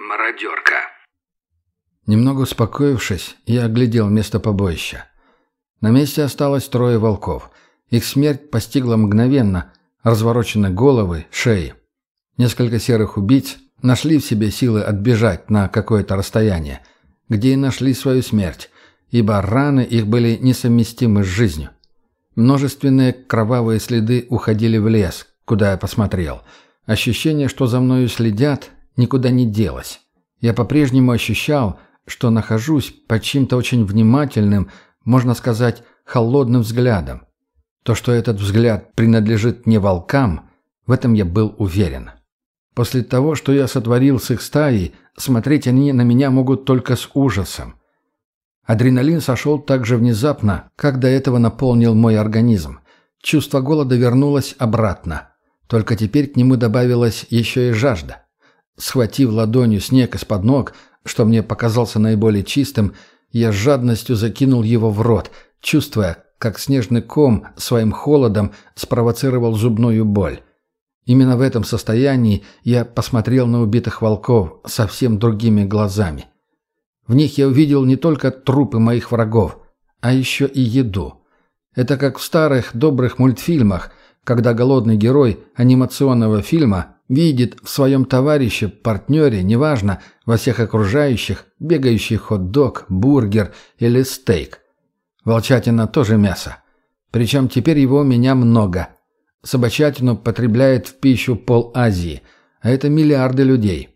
Мародерка. Немного успокоившись, я оглядел место побоища. На месте осталось трое волков. Их смерть постигла мгновенно, разворочены головы, шеи. Несколько серых убийц нашли в себе силы отбежать на какое-то расстояние, где и нашли свою смерть, ибо раны их были несовместимы с жизнью. Множественные кровавые следы уходили в лес, куда я посмотрел. Ощущение, что за мною следят, никуда не делось. Я по-прежнему ощущал, что нахожусь под чьим-то очень внимательным, можно сказать, холодным взглядом. То, что этот взгляд принадлежит не волкам, в этом я был уверен. После того, что я сотворил с их стаей, смотреть они на меня могут только с ужасом. Адреналин сошел так же внезапно, как до этого наполнил мой организм. Чувство голода вернулось обратно. Только теперь к нему добавилась еще и жажда. Схватив ладонью снег из-под ног, что мне показался наиболее чистым, я с жадностью закинул его в рот, чувствуя, как снежный ком своим холодом спровоцировал зубную боль. Именно в этом состоянии я посмотрел на убитых волков совсем другими глазами. В них я увидел не только трупы моих врагов, а еще и еду. Это как в старых добрых мультфильмах, когда голодный герой анимационного фильма видит в своем товарище, партнере, неважно, во всех окружающих, бегающий хот-дог, бургер или стейк. Волчатина тоже мясо. Причем теперь его у меня много. Собачатину потребляет в пищу пол Азии, а это миллиарды людей.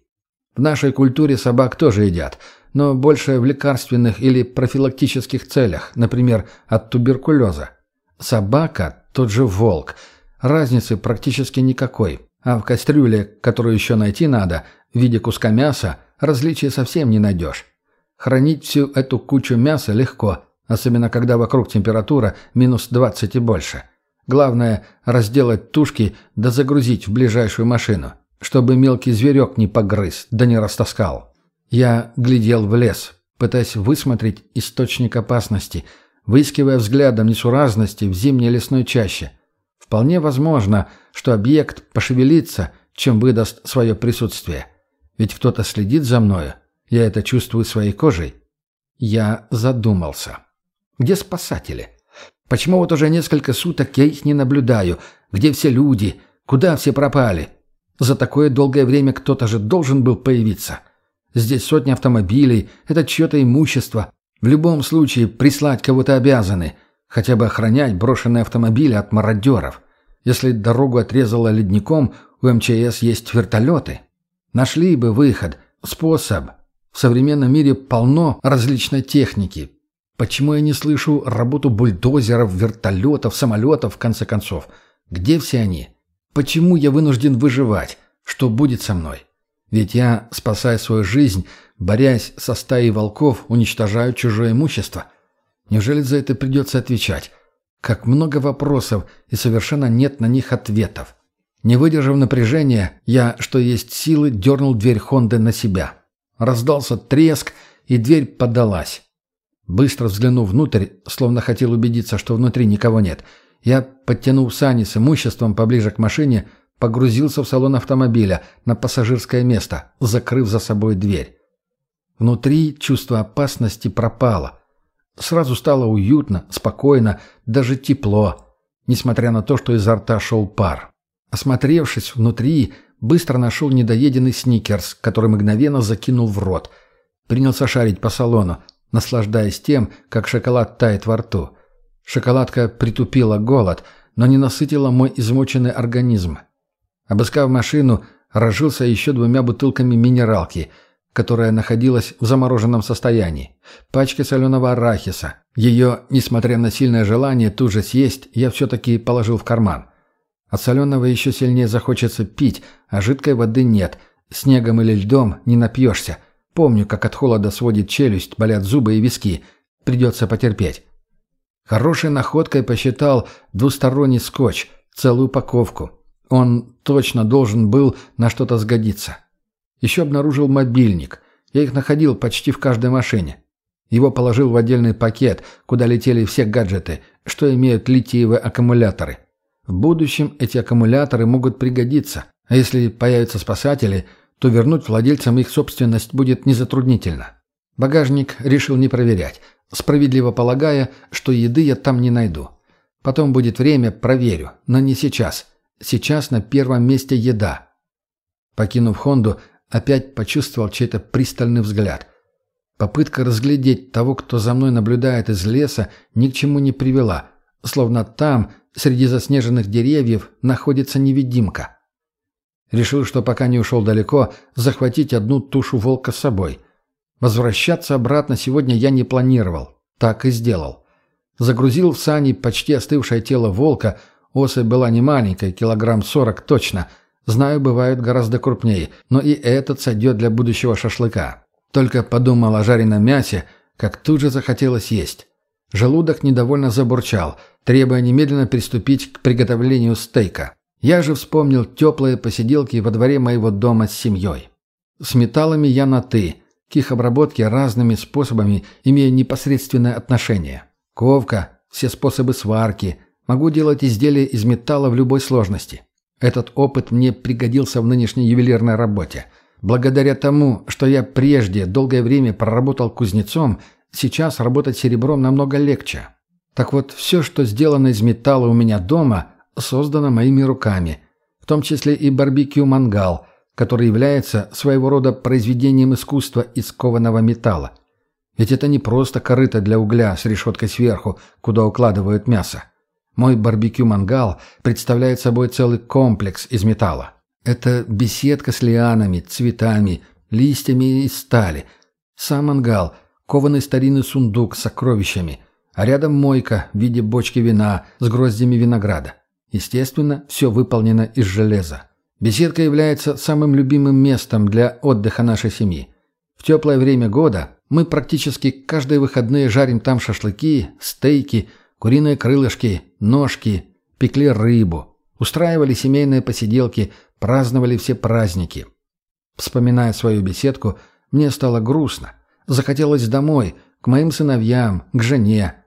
В нашей культуре собак тоже едят, но больше в лекарственных или профилактических целях, например, от туберкулеза. Собака – тот же волк. Разницы практически никакой. А в кастрюле, которую еще найти надо, в виде куска мяса, различия совсем не найдешь. Хранить всю эту кучу мяса легко, особенно когда вокруг температура минус 20 и больше. Главное – разделать тушки да загрузить в ближайшую машину, чтобы мелкий зверек не погрыз да не растаскал. Я глядел в лес, пытаясь высмотреть источник опасности, выискивая взглядом несуразности в зимней лесной чаще – Вполне возможно, что объект пошевелится, чем выдаст свое присутствие. Ведь кто-то следит за мною. Я это чувствую своей кожей. Я задумался. Где спасатели? Почему вот уже несколько суток я их не наблюдаю? Где все люди? Куда все пропали? За такое долгое время кто-то же должен был появиться. Здесь сотни автомобилей, это чье-то имущество. В любом случае прислать кого-то обязаны. Хотя бы охранять брошенные автомобили от мародеров. Если дорогу отрезало ледником, у МЧС есть вертолеты. Нашли бы выход, способ. В современном мире полно различной техники. Почему я не слышу работу бульдозеров, вертолетов, самолетов, в конце концов? Где все они? Почему я вынужден выживать? Что будет со мной? Ведь я, спасая свою жизнь, борясь со стаей волков, уничтожаю чужое имущество. Неужели за это придется отвечать? Как много вопросов, и совершенно нет на них ответов. Не выдержав напряжения, я, что есть силы, дернул дверь Хонды на себя. Раздался треск, и дверь подалась. Быстро взглянув внутрь, словно хотел убедиться, что внутри никого нет, я, подтянув сани с имуществом поближе к машине, погрузился в салон автомобиля на пассажирское место, закрыв за собой дверь. Внутри чувство опасности пропало. Сразу стало уютно, спокойно, даже тепло, несмотря на то, что изо рта шел пар. Осмотревшись внутри, быстро нашел недоеденный сникерс, который мгновенно закинул в рот. Принялся шарить по салону, наслаждаясь тем, как шоколад тает во рту. Шоколадка притупила голод, но не насытила мой измученный организм. Обыскав машину, разжился еще двумя бутылками минералки – которая находилась в замороженном состоянии, пачка соленого арахиса. Ее, несмотря на сильное желание тут же съесть, я все-таки положил в карман. От соленого еще сильнее захочется пить, а жидкой воды нет. Снегом или льдом не напьешься. Помню, как от холода сводит челюсть, болят зубы и виски. Придется потерпеть. Хорошей находкой посчитал двусторонний скотч, целую упаковку. Он точно должен был на что-то сгодиться. Еще обнаружил мобильник. Я их находил почти в каждой машине. Его положил в отдельный пакет, куда летели все гаджеты, что имеют литиевые аккумуляторы. В будущем эти аккумуляторы могут пригодиться, а если появятся спасатели, то вернуть владельцам их собственность будет незатруднительно. Багажник решил не проверять, справедливо полагая, что еды я там не найду. Потом будет время, проверю, но не сейчас. Сейчас на первом месте еда. Покинув Хонду, опять почувствовал чей-то пристальный взгляд. Попытка разглядеть того, кто за мной наблюдает из леса, ни к чему не привела, словно там, среди заснеженных деревьев, находится невидимка. Решил, что пока не ушел далеко, захватить одну тушу волка с собой. Возвращаться обратно сегодня я не планировал. Так и сделал. Загрузил в сани почти остывшее тело волка. Особь была не маленькая, килограмм сорок точно. Знаю, бывают гораздо крупнее, но и этот сойдет для будущего шашлыка. Только подумал о жареном мясе, как тут же захотелось есть. Желудок недовольно забурчал, требуя немедленно приступить к приготовлению стейка. Я же вспомнил теплые посиделки во дворе моего дома с семьей. С металлами я на «ты», к их обработке разными способами имею непосредственное отношение. Ковка, все способы сварки. Могу делать изделия из металла в любой сложности. Этот опыт мне пригодился в нынешней ювелирной работе. Благодаря тому, что я прежде долгое время проработал кузнецом, сейчас работать серебром намного легче. Так вот, все, что сделано из металла у меня дома, создано моими руками, в том числе и барбекю-мангал, который является своего рода произведением искусства из кованого металла. Ведь это не просто корыто для угля с решеткой сверху, куда укладывают мясо. Мой барбекю-мангал представляет собой целый комплекс из металла. Это беседка с лианами, цветами, листьями из стали. Сам мангал – кованый старинный сундук с сокровищами, а рядом мойка в виде бочки вина с гроздями винограда. Естественно, все выполнено из железа. Беседка является самым любимым местом для отдыха нашей семьи. В теплое время года мы практически каждые выходные жарим там шашлыки, стейки, куриные крылышки, ножки, пекли рыбу, устраивали семейные посиделки, праздновали все праздники. Вспоминая свою беседку, мне стало грустно. Захотелось домой, к моим сыновьям, к жене,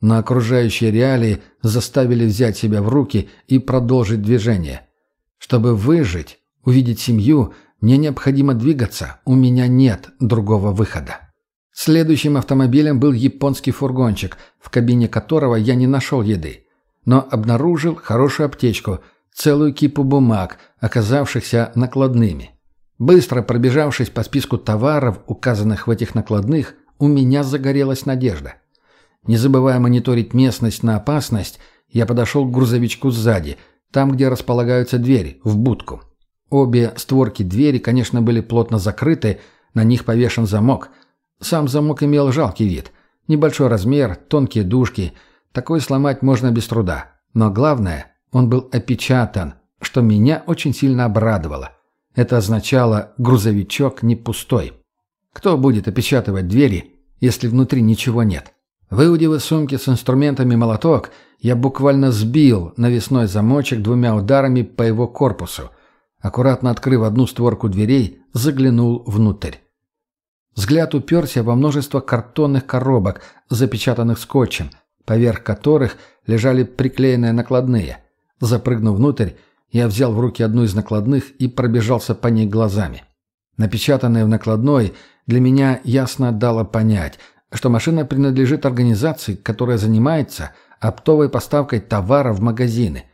но окружающие реалии заставили взять себя в руки и продолжить движение. Чтобы выжить, увидеть семью, мне необходимо двигаться, у меня нет другого выхода. Следующим автомобилем был японский фургончик, в кабине которого я не нашел еды, но обнаружил хорошую аптечку, целую кипу бумаг, оказавшихся накладными. Быстро пробежавшись по списку товаров, указанных в этих накладных, у меня загорелась надежда – не забывая мониторить местность на опасность, я подошел к грузовичку сзади, там, где располагаются двери, в будку. Обе створки двери, конечно, были плотно закрыты, на них повешен замок. Сам замок имел жалкий вид. Небольшой размер, тонкие дужки. Такой сломать можно без труда. Но главное, он был опечатан, что меня очень сильно обрадовало. Это означало, грузовичок не пустой. Кто будет опечатывать двери, если внутри ничего нет? Выудив из сумки с инструментами молоток, я буквально сбил навесной замочек двумя ударами по его корпусу. Аккуратно открыв одну створку дверей, заглянул внутрь. Взгляд уперся во множество картонных коробок, запечатанных скотчем, поверх которых лежали приклеенные накладные. Запрыгнув внутрь, я взял в руки одну из накладных и пробежался по ней глазами. Напечатанное в накладной для меня ясно дало понять – что машина принадлежит организации, которая занимается оптовой поставкой товара в магазины.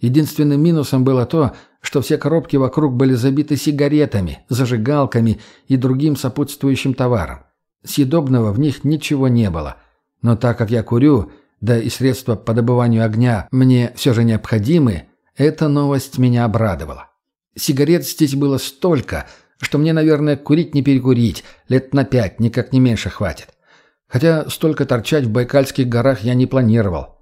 Единственным минусом было то, что все коробки вокруг были забиты сигаретами, зажигалками и другим сопутствующим товаром. Съедобного в них ничего не было. Но так как я курю, да и средства по добыванию огня мне все же необходимы, эта новость меня обрадовала. Сигарет здесь было столько, что мне, наверное, курить не перекурить, лет на пять, никак не меньше хватит. Хотя столько торчать в Байкальских горах я не планировал.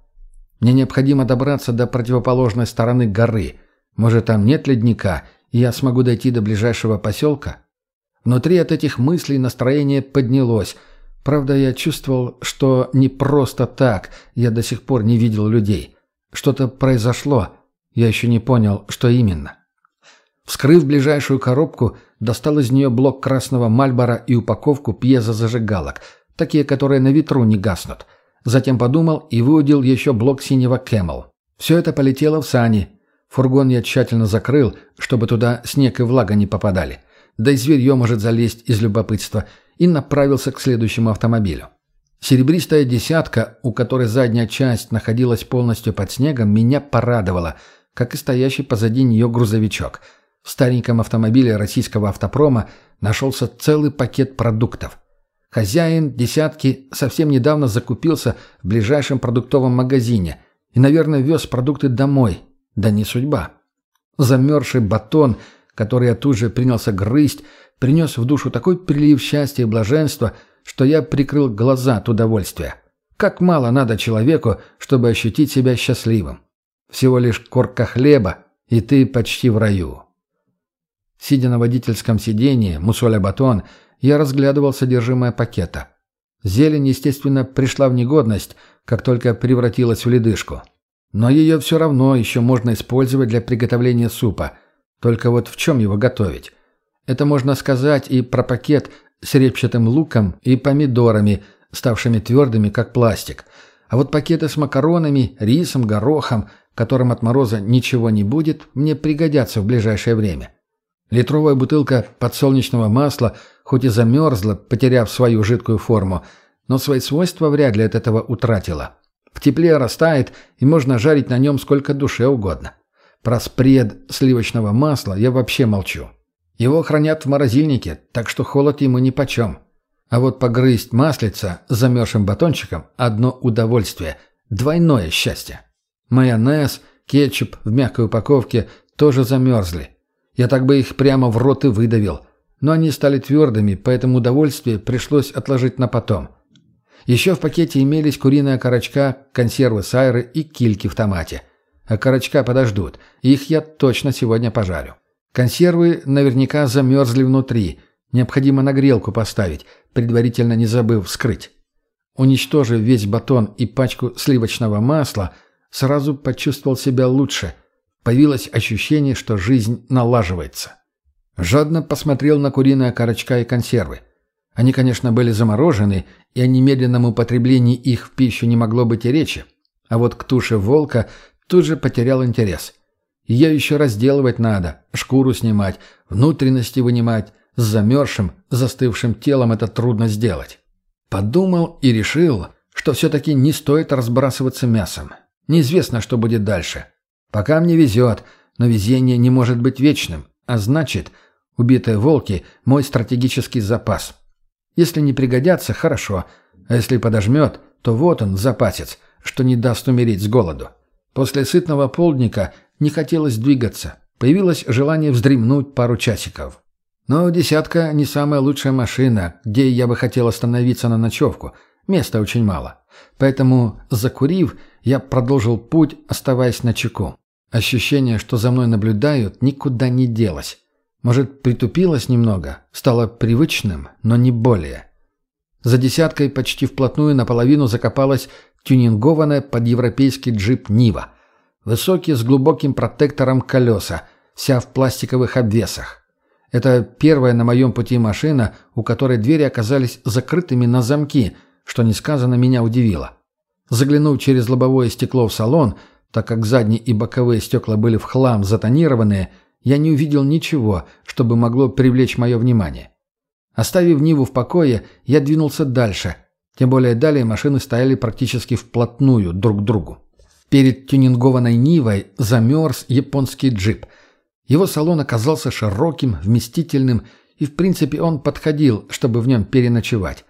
Мне необходимо добраться до противоположной стороны горы. Может, там нет ледника, и я смогу дойти до ближайшего поселка? Внутри от этих мыслей настроение поднялось. Правда, я чувствовал, что не просто так я до сих пор не видел людей. Что-то произошло. Я еще не понял, что именно. Вскрыв ближайшую коробку, достал из нее блок красного Мальборо и упаковку пьезозажигалок – такие, которые на ветру не гаснут. Затем подумал и выудил еще блок синего Кэмел. Все это полетело в сани. Фургон я тщательно закрыл, чтобы туда снег и влага не попадали. да и зверье может залезть из любопытства, и направился к следующему автомобилю. Серебристая десятка, у которой задняя часть находилась полностью под снегом, меня порадовала, как и стоящий позади нее грузовичок. В стареньком автомобиле российского автопрома нашелся целый пакет продуктов. Хозяин десятки совсем недавно закупился в ближайшем продуктовом магазине и, наверное, вез продукты домой. Да не судьба. Замерзший батон, который я тут же принялся грызть, принес в душу такой прилив счастья и блаженства, что я прикрыл глаза от удовольствия. Как мало надо человеку, чтобы ощутить себя счастливым. Всего лишь корка хлеба, и ты почти в раю. Сидя на водительском сиденье, мусоля батон, я разглядывал содержимое пакета. Зелень, естественно, пришла в негодность, как только превратилась в ледышку. Но ее все равно еще можно использовать для приготовления супа. Только вот в чем его готовить? Это можно сказать и про пакет с репчатым луком и помидорами, ставшими твердыми, как пластик. А вот пакеты с макаронами, рисом, горохом, которым от мороза ничего не будет, мне пригодятся в ближайшее время. Литровая бутылка подсолнечного масла хоть и замерзла, потеряв свою жидкую форму, но свои свойства вряд ли от этого утратила. В тепле растает, и можно жарить на нем сколько душе угодно. Про спред сливочного масла я вообще молчу. Его хранят в морозильнике, так что холод ему нипочем. А вот погрызть маслица с замерзшим батончиком – одно удовольствие, двойное счастье. Майонез, кетчуп в мягкой упаковке тоже замерзли. Я так бы их прямо в рот и выдавил. Но они стали твердыми, поэтому удовольствие пришлось отложить на потом – еще в пакете имелись куриная корочка, консервы сайры и кильки в томате. А корочка подождут, их я точно сегодня пожарю. Консервы наверняка замерзли внутри, необходимо на грелку поставить, предварительно не забыв вскрыть. Уничтожив весь батон и пачку сливочного масла, сразу почувствовал себя лучше. Появилось ощущение, что жизнь налаживается. Жадно посмотрел на куриная корочка и консервы. Они, конечно, были заморожены, и о немедленном употреблении их в пищу не могло быть и речи. А вот к туше волка тут же потерял интерес. Ее еще разделывать надо, шкуру снимать, внутренности вынимать. С замерзшим, застывшим телом это трудно сделать. Подумал и решил, что все-таки не стоит разбрасываться мясом. Неизвестно, что будет дальше. Пока мне везет, но везение не может быть вечным, а значит, убитые волки – мой стратегический запас – если не пригодятся, хорошо. А если подожмет, то вот он, запасец, что не даст умереть с голоду. После сытного полдника не хотелось двигаться. Появилось желание вздремнуть пару часиков. Но «десятка» не самая лучшая машина, где я бы хотел остановиться на ночевку. Места очень мало. Поэтому, закурив, я продолжил путь, оставаясь на чеку. Ощущение, что за мной наблюдают, никуда не делось. Может, притупилось немного, стало привычным, но не более. За десяткой почти вплотную наполовину закопалась тюнингованная под европейский джип «Нива». Высокий, с глубоким протектором колеса, вся в пластиковых обвесах. Это первая на моем пути машина, у которой двери оказались закрытыми на замки, что несказанно меня удивило. Заглянув через лобовое стекло в салон, так как задние и боковые стекла были в хлам затонированные – я не увидел ничего, чтобы могло привлечь мое внимание. Оставив Ниву в покое, я двинулся дальше. Тем более далее машины стояли практически вплотную друг к другу. Перед тюнингованной Нивой замерз японский джип. Его салон оказался широким, вместительным, и в принципе он подходил, чтобы в нем переночевать.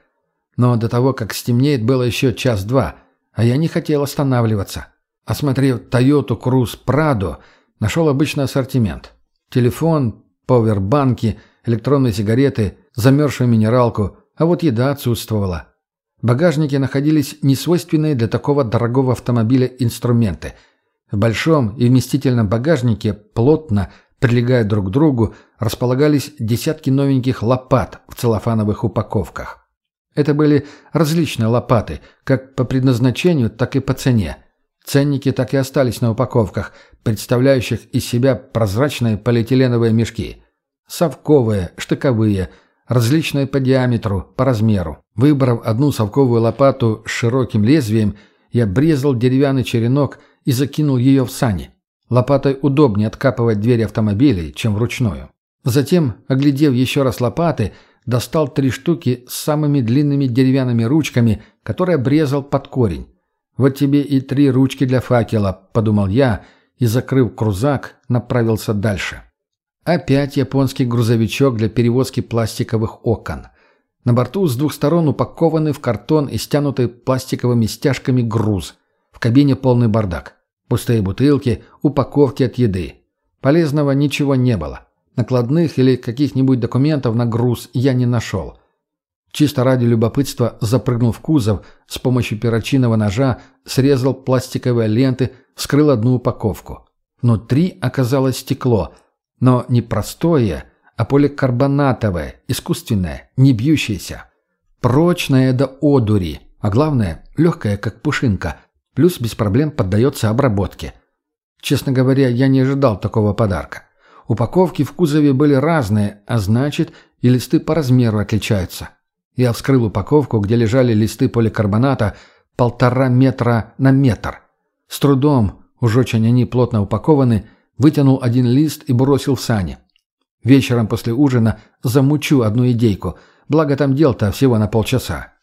Но до того, как стемнеет, было еще час-два, а я не хотел останавливаться. Осмотрев Toyota Cruze Prado, нашел обычный ассортимент. Телефон, пауэрбанки, электронные сигареты, замерзшую минералку, а вот еда отсутствовала. В багажнике находились несвойственные для такого дорогого автомобиля инструменты. В большом и вместительном багажнике плотно, прилегая друг к другу, располагались десятки новеньких лопат в целлофановых упаковках. Это были различные лопаты, как по предназначению, так и по цене. Ценники так и остались на упаковках, представляющих из себя прозрачные полиэтиленовые мешки. Совковые, штыковые, различные по диаметру, по размеру. Выбрав одну совковую лопату с широким лезвием, я обрезал деревянный черенок и закинул ее в сани. Лопатой удобнее откапывать двери автомобилей, чем вручную. Затем, оглядев еще раз лопаты, достал три штуки с самыми длинными деревянными ручками, которые обрезал под корень. «Вот тебе и три ручки для факела», — подумал я, и, закрыв крузак, направился дальше. Опять японский грузовичок для перевозки пластиковых окон. На борту с двух сторон упакованный в картон и стянутый пластиковыми стяжками груз. В кабине полный бардак. Пустые бутылки, упаковки от еды. Полезного ничего не было. Накладных или каких-нибудь документов на груз я не нашел. Чисто ради любопытства запрыгнул в кузов, с помощью перочинного ножа срезал пластиковые ленты, вскрыл одну упаковку. Внутри оказалось стекло, но не простое, а поликарбонатовое, искусственное, не бьющееся. Прочное до одури, а главное, легкое, как пушинка, плюс без проблем поддается обработке. Честно говоря, я не ожидал такого подарка. Упаковки в кузове были разные, а значит, и листы по размеру отличаются. Я вскрыл упаковку, где лежали листы поликарбоната полтора метра на метр. С трудом, уж очень они плотно упакованы, вытянул один лист и бросил в сани. Вечером после ужина замучу одну идейку, благо там дел-то всего на полчаса.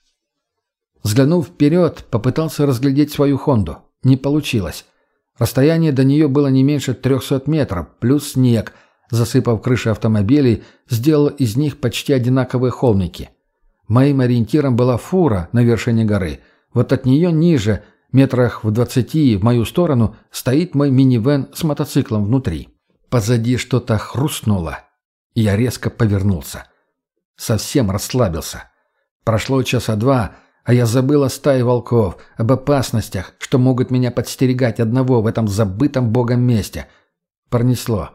Взглянув вперед, попытался разглядеть свою «Хонду». Не получилось. Расстояние до нее было не меньше 300 метров, плюс снег, засыпав крыши автомобилей, сделал из них почти одинаковые холмики. Моим ориентиром была фура на вершине горы. Вот от нее ниже, метрах в двадцати в мою сторону, стоит мой минивэн с мотоциклом внутри. Позади что-то хрустнуло, и я резко повернулся. Совсем расслабился. Прошло часа два — а я забыл о стае волков, об опасностях, что могут меня подстерегать одного в этом забытом богом месте. Пронесло.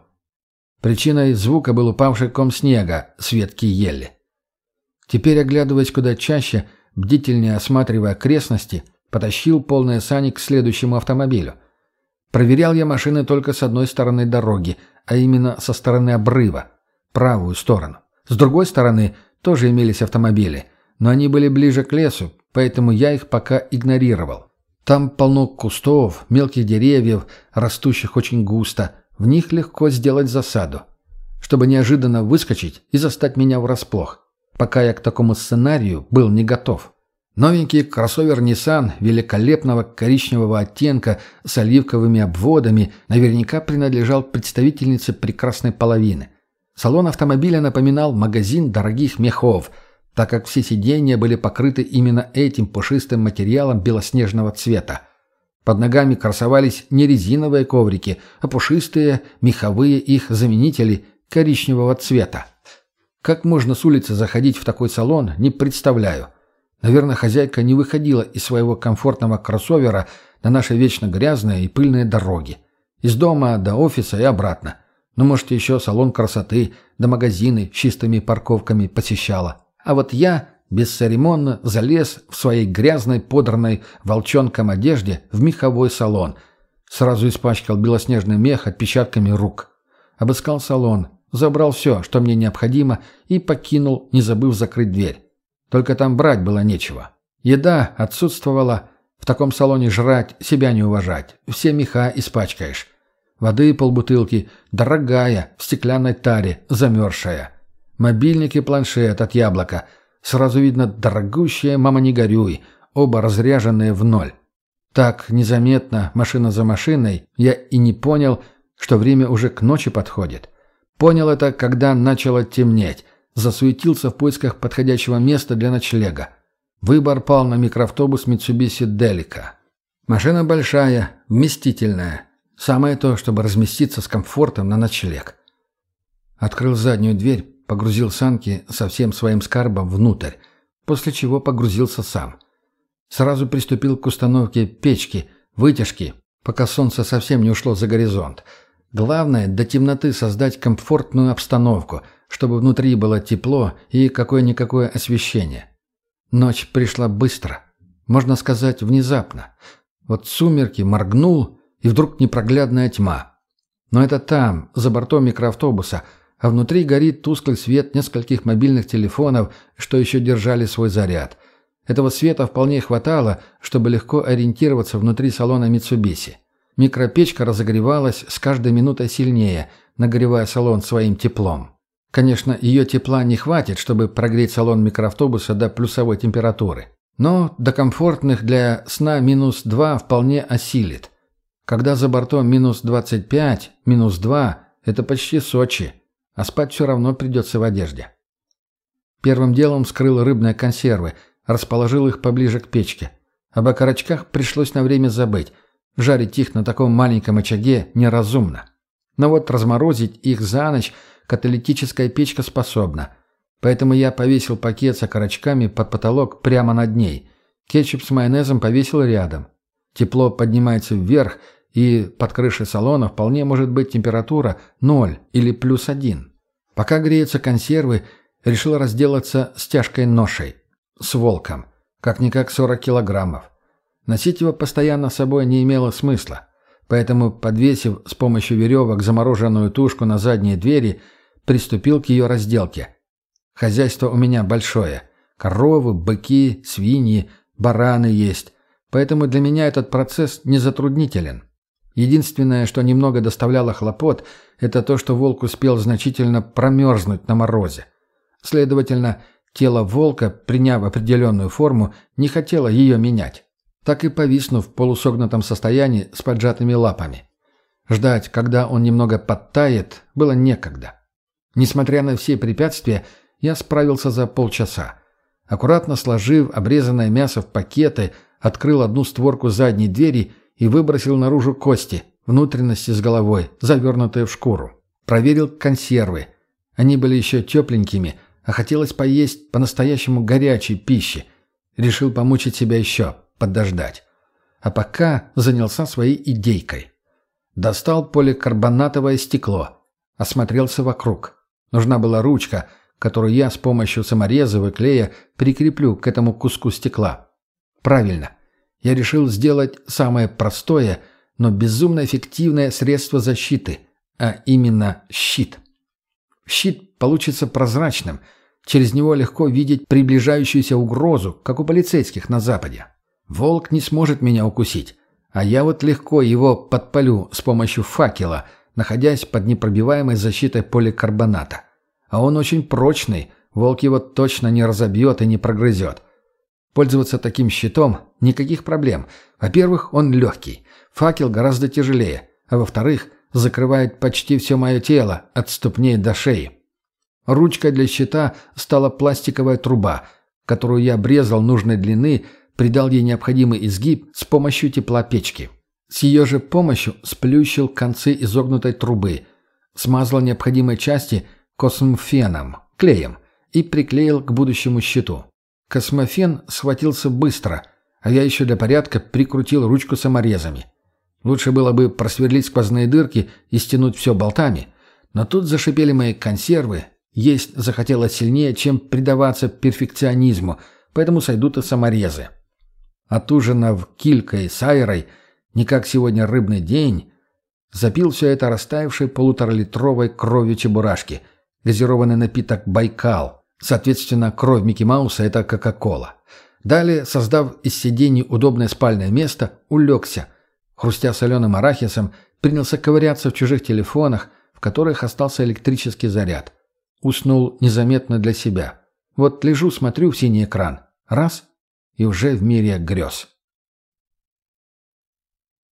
Причиной звука был упавший ком снега с ветки ели. Теперь, оглядываясь куда чаще, бдительнее осматривая окрестности, потащил полные сани к следующему автомобилю. Проверял я машины только с одной стороны дороги, а именно со стороны обрыва, правую сторону. С другой стороны тоже имелись автомобили, но они были ближе к лесу, поэтому я их пока игнорировал. Там полно кустов, мелких деревьев, растущих очень густо. В них легко сделать засаду, чтобы неожиданно выскочить и застать меня врасплох. Пока я к такому сценарию был не готов. Новенький кроссовер Nissan великолепного коричневого оттенка с оливковыми обводами наверняка принадлежал представительнице прекрасной половины. Салон автомобиля напоминал магазин дорогих мехов – так как все сиденья были покрыты именно этим пушистым материалом белоснежного цвета. Под ногами красовались не резиновые коврики, а пушистые, меховые их заменители коричневого цвета. Как можно с улицы заходить в такой салон, не представляю. Наверное, хозяйка не выходила из своего комфортного кроссовера на наши вечно грязные и пыльные дороги. Из дома до офиса и обратно. Ну, может, еще салон красоты, до магазины с чистыми парковками посещала. А вот я бесцеремонно залез в своей грязной, подранной волчонком одежде в меховой салон. Сразу испачкал белоснежный мех отпечатками рук. Обыскал салон, забрал все, что мне необходимо, и покинул, не забыв закрыть дверь. Только там брать было нечего. Еда отсутствовала. В таком салоне жрать, себя не уважать. Все меха испачкаешь. Воды полбутылки, дорогая, в стеклянной таре, замерзшая. Мобильник и планшет от яблока. Сразу видно дорогущая «Мама, не горюй», оба разряженные в ноль. Так, незаметно, машина за машиной, я и не понял, что время уже к ночи подходит. Понял это, когда начало темнеть. Засуетился в поисках подходящего места для ночлега. Выбор пал на микроавтобус Mitsubishi Delica. Машина большая, вместительная. Самое то, чтобы разместиться с комфортом на ночлег. Открыл заднюю дверь, погрузил санки со всем своим скарбом внутрь, после чего погрузился сам. Сразу приступил к установке печки, вытяжки, пока солнце совсем не ушло за горизонт. Главное, до темноты создать комфортную обстановку, чтобы внутри было тепло и какое-никакое освещение. Ночь пришла быстро, можно сказать, внезапно. Вот сумерки моргнул, и вдруг непроглядная тьма. Но это там, за бортом микроавтобуса – а внутри горит тусклый свет нескольких мобильных телефонов, что еще держали свой заряд. Этого света вполне хватало, чтобы легко ориентироваться внутри салона Митсубиси. Микропечка разогревалась с каждой минутой сильнее, нагревая салон своим теплом. Конечно, ее тепла не хватит, чтобы прогреть салон микроавтобуса до плюсовой температуры. Но до комфортных для сна минус 2 вполне осилит. Когда за бортом минус 25, минус 2 – это почти Сочи, а спать все равно придется в одежде. Первым делом скрыл рыбные консервы, расположил их поближе к печке. Об окорочках пришлось на время забыть. Жарить их на таком маленьком очаге неразумно. Но вот разморозить их за ночь каталитическая печка способна – Поэтому я повесил пакет с окорочками под потолок прямо над ней. Кетчуп с майонезом повесил рядом. Тепло поднимается вверх, и под крышей салона вполне может быть температура 0 или плюс 1. Пока греются консервы, решил разделаться с тяжкой ношей. С волком. Как-никак 40 килограммов. Носить его постоянно с собой не имело смысла. Поэтому, подвесив с помощью веревок замороженную тушку на задние двери, приступил к ее разделке – Хозяйство у меня большое. Коровы, быки, свиньи, бараны есть. Поэтому для меня этот процесс не затруднительен. Единственное, что немного доставляло хлопот, это то, что волк успел значительно промерзнуть на морозе. Следовательно, тело волка, приняв определенную форму, не хотело ее менять. Так и повиснув в полусогнутом состоянии с поджатыми лапами. Ждать, когда он немного подтает, было некогда. Несмотря на все препятствия, я справился за полчаса. Аккуратно сложив обрезанное мясо в пакеты, открыл одну створку задней двери и выбросил наружу кости, внутренности с головой, завернутые в шкуру. Проверил консервы. Они были еще тепленькими, а хотелось поесть по-настоящему горячей пищи. Решил помучить себя еще, подождать. А пока занялся своей идейкой. Достал поликарбонатовое стекло. Осмотрелся вокруг. Нужна была ручка — которую я с помощью самореза и клея прикреплю к этому куску стекла. Правильно. Я решил сделать самое простое, но безумно эффективное средство защиты, а именно щит. Щит получится прозрачным, через него легко видеть приближающуюся угрозу, как у полицейских на Западе. Волк не сможет меня укусить, а я вот легко его подпалю с помощью факела, находясь под непробиваемой защитой поликарбоната. А он очень прочный, волк его точно не разобьет и не прогрызет. Пользоваться таким щитом – никаких проблем. Во-первых, он легкий, факел гораздо тяжелее, а во-вторых, закрывает почти все мое тело, от ступней до шеи. Ручкой для щита стала пластиковая труба, которую я обрезал нужной длины, придал ей необходимый изгиб с помощью тепла печки. С ее же помощью сплющил концы изогнутой трубы, смазал необходимые части космофеном, клеем, и приклеил к будущему щиту. Космофен схватился быстро, а я еще для порядка прикрутил ручку саморезами. Лучше было бы просверлить сквозные дырки и стянуть все болтами, но тут зашипели мои консервы, есть захотелось сильнее, чем предаваться перфекционизму, поэтому сойдут и саморезы. Отужинав килькой с айрой, не как сегодня рыбный день, запил все это растаявшей полуторалитровой кровью чебурашки – газированный напиток «Байкал». Соответственно, кровь Микки Мауса – это Кока-Кола. Далее, создав из сидений удобное спальное место, улегся. Хрустя соленым арахисом, принялся ковыряться в чужих телефонах, в которых остался электрический заряд. Уснул незаметно для себя. Вот лежу, смотрю в синий экран. Раз – и уже в мире грез.